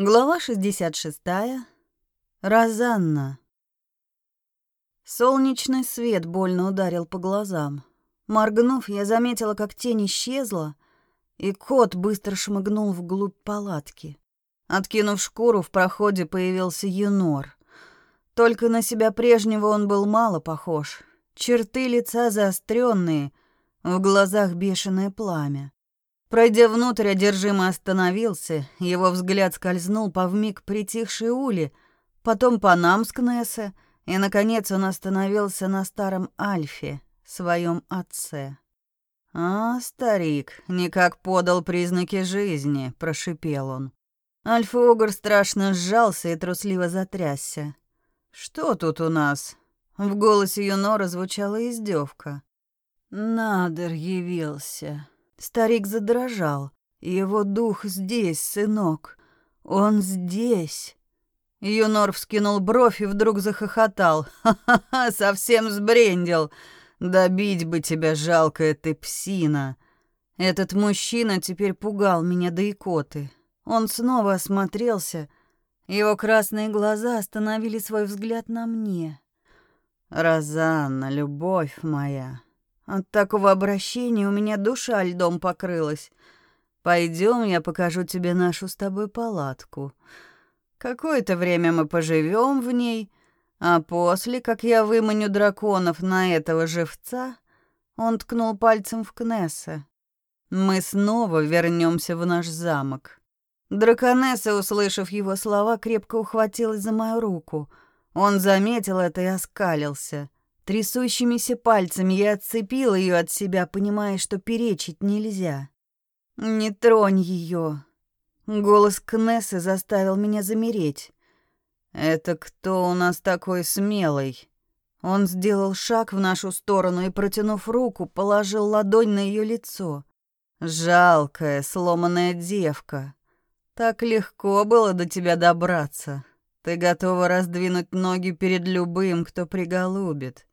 Глава 66. Розанна. Солнечный свет больно ударил по глазам. Моргнув, я заметила, как тень исчезла, и кот быстро шмыгнул вглубь палатки. Откинув шкуру, в проходе появился Юнор. Только на себя прежнего он был мало похож. Черты лица заостренные, в глазах бешеное пламя. Пройдя внутрь, одержимо остановился, его взгляд скользнул по вмиг притихшей Ули, потом по нам с Кнессе, и, наконец, он остановился на старом Альфе, своем отце. «А, старик, никак подал признаки жизни», — прошипел он. Альфа-Огр страшно сжался и трусливо затрясся. «Что тут у нас?» В голосе Юнора звучала издевка. «Надер явился», Старик задрожал. Его дух здесь, сынок. Он здесь. Юнор вскинул бровь и вдруг захохотал. «Ха-ха-ха, совсем сбрендил. Добить бы тебя, жалкая ты псина». Этот мужчина теперь пугал меня до икоты. Он снова осмотрелся. Его красные глаза остановили свой взгляд на мне. «Розанна, любовь моя, от такого обращения у меня душа льдом покрылась. Пойдем, я покажу тебе нашу с тобой палатку. Какое-то время мы поживем в ней, а после, как я выманю драконов на этого живца, он ткнул пальцем в Кнесса. Мы снова вернемся в наш замок. Драконесса, услышав его слова, крепко ухватилась за мою руку. Он заметил это и оскалился. Трясущимися пальцами я отцепила ее от себя, понимая, что перечить нельзя. «Не тронь ее!» Голос Кнессы заставил меня замереть. «Это кто у нас такой смелый?» Он сделал шаг в нашу сторону и, протянув руку, положил ладонь на ее лицо. «Жалкая, сломанная девка. Так легко было до тебя добраться. Ты готова раздвинуть ноги перед любым, кто приголубит.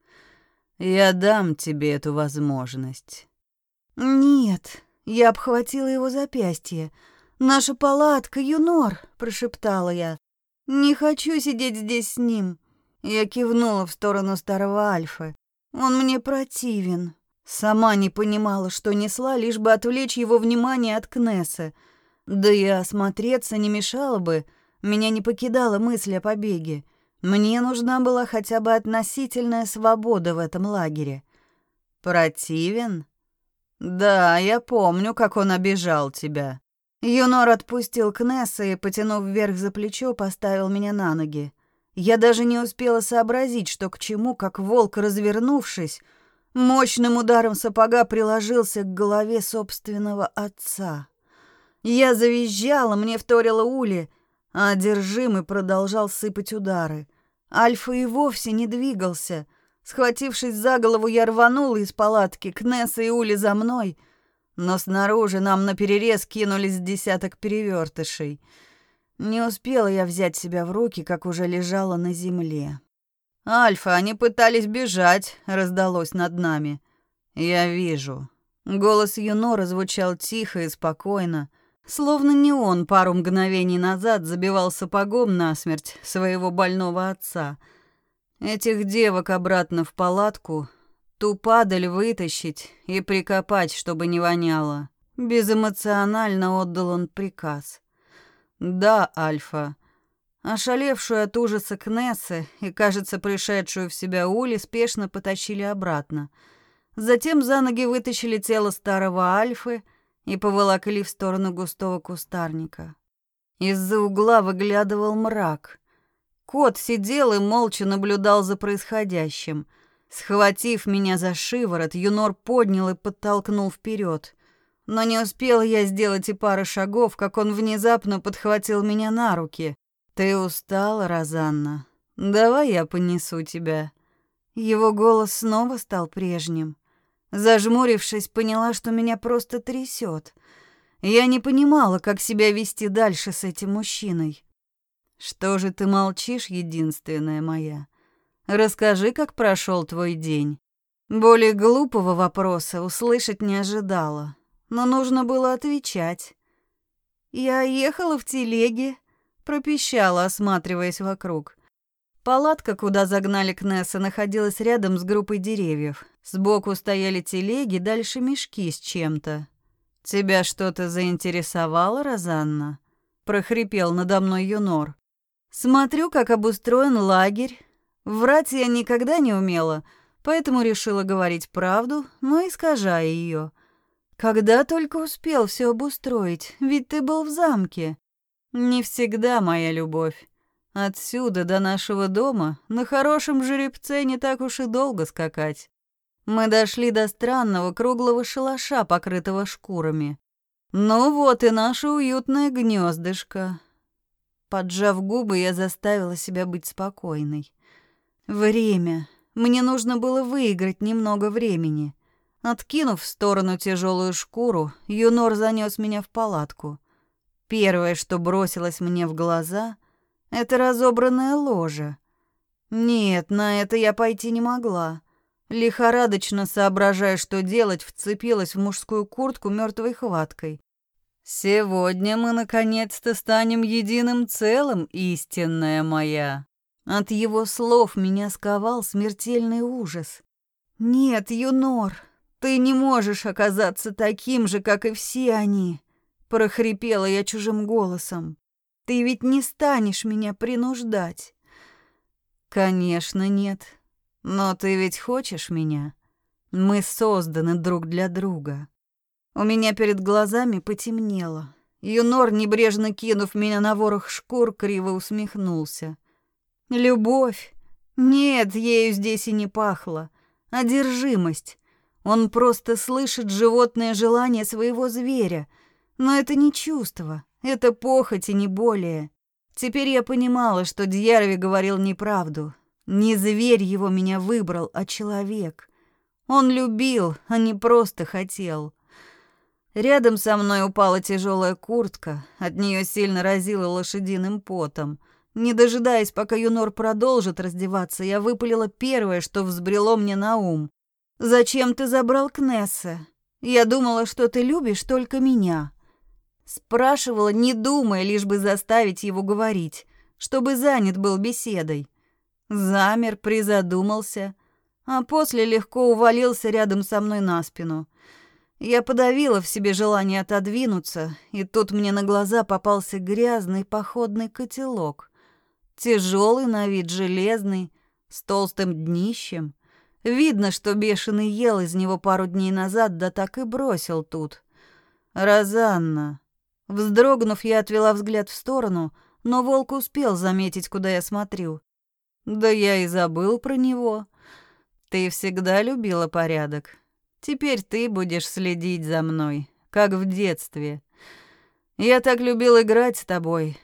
Я дам тебе эту возможность. Нет, я обхватила его запястье. Наша палатка, Юнор, прошептала я. Не хочу сидеть здесь с ним. Я кивнула в сторону старого Альфы. Он мне противен. Сама не понимала, что несла, лишь бы отвлечь его внимание от Кнесса. Да и осмотреться не мешало бы. Меня не покидала мысль о побеге. Мне нужна была хотя бы относительная свобода в этом лагере. Противен? Да, я помню, как он обижал тебя. Юнор отпустил Кнесса и, потянув вверх за плечо, поставил меня на ноги. Я даже не успела сообразить, что к чему, как волк, развернувшись, мощным ударом сапога приложился к голове собственного отца. Я завизжала, мне вторила Ули, а одержимый продолжал сыпать удары. Альфа и вовсе не двигался. Схватившись за голову, я рванула из палатки, Кнесса и Ули за мной. Но снаружи нам наперерез кинулись десяток перевертышей. Не успела я взять себя в руки, как уже лежала на земле. «Альфа, они пытались бежать», — раздалось над нами. «Я вижу». Голос Юнора звучал тихо и спокойно. Словно не он пару мгновений назад забивал сапогом насмерть своего больного отца. Этих девок обратно в палатку, ту падаль вытащить и прикопать, чтобы не воняло. Безэмоционально отдал он приказ. «Да, Альфа». Ошалевшую от ужаса Кнессы и, кажется, пришедшую в себя Ули спешно потащили обратно. Затем за ноги вытащили тело старого Альфы — и поволокли в сторону густого кустарника. Из-за угла выглядывал мрак. Кот сидел и молча наблюдал за происходящим. Схватив меня за шиворот, Юнор поднял и подтолкнул вперед. Но не успел я сделать и пары шагов, как он внезапно подхватил меня на руки. «Ты устала, Розанна? Давай я понесу тебя». Его голос снова стал прежним. Зажмурившись, поняла, что меня просто трясет. Я не понимала, как себя вести дальше с этим мужчиной. Что же ты молчишь, единственная моя? Расскажи, как прошел твой день. Более глупого вопроса услышать не ожидала, но нужно было отвечать. Я ехала в телеге, пропищала, осматриваясь вокруг. Палатка, куда загнали Кнесса, находилась рядом с группой деревьев. Сбоку стояли телеги, дальше мешки с чем-то. «Тебя что-то заинтересовало, Розанна?» — прохрипел надо мной Юнор. «Смотрю, как обустроен лагерь. Врать я никогда не умела, поэтому решила говорить правду, но искажая ее. Когда только успел все обустроить, ведь ты был в замке. Не всегда, моя любовь. Отсюда до нашего дома на хорошем жеребце не так уж и долго скакать. Мы дошли до странного круглого шалаша, покрытого шкурами. Ну вот и наше уютное гнездышко. Поджав губы, я заставила себя быть спокойной. Время. Мне нужно было выиграть немного времени. Откинув в сторону тяжелую шкуру, Юнор занес меня в палатку. Первое, что бросилось мне в глаза, это разобранное ложе. Нет, на это я пойти не могла. Лихорадочно соображая, что делать, вцепилась в мужскую куртку мертвой хваткой. «Сегодня мы наконец-то станем единым целым, истинная моя». От его слов меня сковал смертельный ужас. «Нет, Юнор, ты не можешь оказаться таким же, как и все они», — прохрипела я чужим голосом. Ты ведь не станешь меня принуждать. Конечно, нет. Но ты ведь хочешь меня. Мы созданы друг для друга. У меня перед глазами потемнело. Юнор, небрежно кинув меня на ворох шкур, криво усмехнулся. Любовь? Нет, ею здесь и не пахло. Одержимость. Он просто слышит животное желание своего зверя, но это не чувство, это похоть и не более. Теперь я понимала, что Дьярви говорил неправду. Не зверь его меня выбрал, а человек. Он любил, а не просто хотел. Рядом со мной упала тяжелая куртка, от нее сильно разило лошадиным потом. Не дожидаясь, пока Юнор продолжит раздеваться, я выпалила первое, что взбрело мне на ум. «Зачем ты забрал Кнесса? Я думала, что ты любишь только меня». Спрашивала, не думая, лишь бы заставить его говорить, чтобы занят был беседой. Замер, призадумался, а после легко увалился рядом со мной на спину. Я подавила в себе желание отодвинуться, и тут мне на глаза попался грязный походный котелок. Тяжелый на вид, железный, с толстым днищем. Видно, что бешеный ел из него пару дней назад, да так и бросил тут. «Розанна», Вздрогнув, я отвела взгляд в сторону, но волк успел заметить, куда я смотрю. Да я и забыл про него. Ты всегда любила порядок. Теперь ты будешь следить за мной, как в детстве. Я так любил играть с тобой.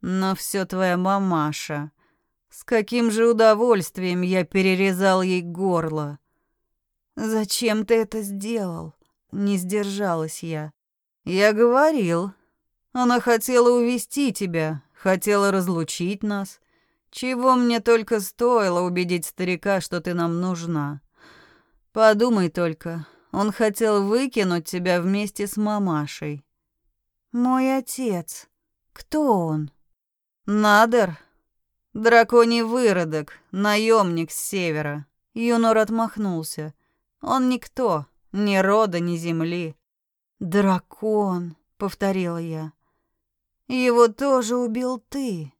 Но все твоя мамаша. С каким же удовольствием я перерезал ей горло. Зачем ты это сделал? Не сдержалась я. Я говорил. Она хотела увести тебя, хотела разлучить нас. Чего мне только стоило убедить старика, что ты нам нужна. Подумай только, он хотел выкинуть тебя вместе с мамашей. Мой отец. Кто он? Надер. Драконий выродок, наемник с севера. Юнор отмахнулся. Он никто, ни рода, ни земли. «Дракон», — повторила я. «Его тоже убил ты».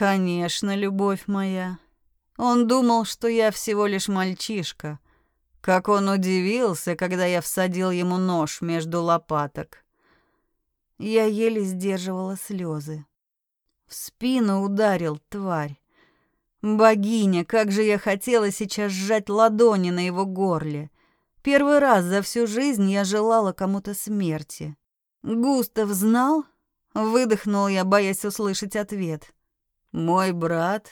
«Конечно, любовь моя. Он думал, что я всего лишь мальчишка. Как он удивился, когда я всадил ему нож между лопаток». Я еле сдерживала слезы. В спину ударил тварь. Богиня, как же я хотела сейчас сжать ладони на его горле. Первый раз за всю жизнь я желала кому-то смерти. Густав знал? Выдохнул я, боясь услышать ответ. Мой брат?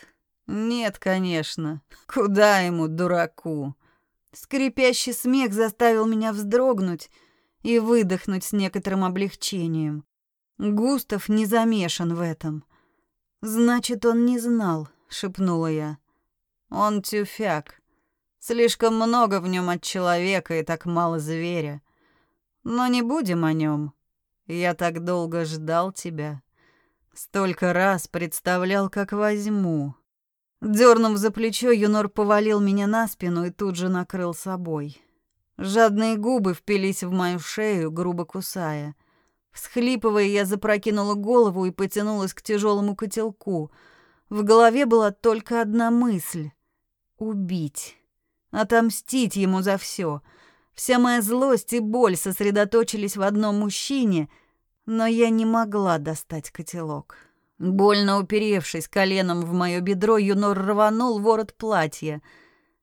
Нет, конечно. Куда ему, дураку? Скрипящий смех заставил меня вздрогнуть и выдохнуть с некоторым облегчением. Густав не замешан в этом. Значит, он не знал, шепнула я. Он тюфяк. Слишком много в нем от человека и так мало зверя. Но не будем о нем. Я так долго ждал тебя. Столько раз представлял, как возьму. Дернув за плечо, Юнор повалил меня на спину и тут же накрыл собой. Жадные губы впились в мою шею, грубо кусая. Всхлипывая, я запрокинула голову и потянулась к тяжелому котелку. В голове была только одна мысль — убить. Отомстить ему за все. Вся моя злость и боль сосредоточились в одном мужчине, но я не могла достать котелок. Больно уперевшись коленом в мое бедро, Юнор рванул ворот платья —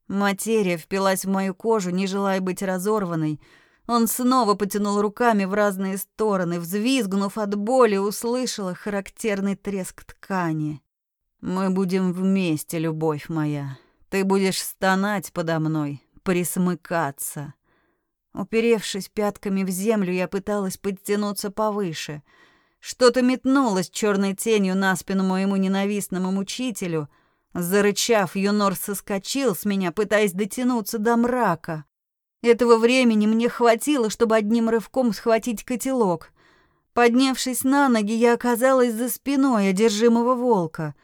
Материя впилась в мою кожу, не желая быть разорванной. Он снова потянул руками в разные стороны, взвизгнув от боли, услышала характерный треск ткани. «Мы будем вместе, любовь моя. Ты будешь стонать подо мной, присмыкаться». Уперевшись пятками в землю, я пыталась подтянуться повыше. Что-то метнулось черной тенью на спину моему ненавистному мучителю — Зарычав, Юнор соскочил с меня, пытаясь дотянуться до мрака. Этого времени мне хватило, чтобы одним рывком схватить котелок. Поднявшись на ноги, я оказалась за спиной одержимого волка.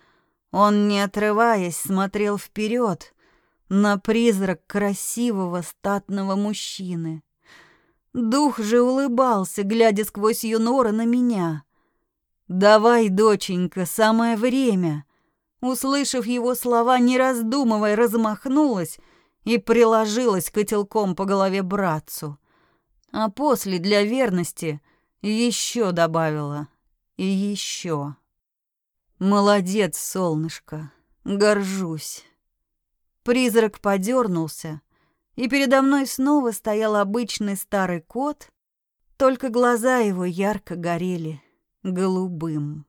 Он, не отрываясь, смотрел вперед на призрак красивого статного мужчины. Дух же улыбался, глядя сквозь Юнора на меня. «Давай, доченька, самое время!» Услышав его слова, не раздумывая, размахнулась и приложилась котелком по голове братцу. А после, для верности, еще добавила. И еще. Молодец, солнышко. Горжусь. Призрак подернулся, и передо мной снова стоял обычный старый кот, только глаза его ярко горели голубым.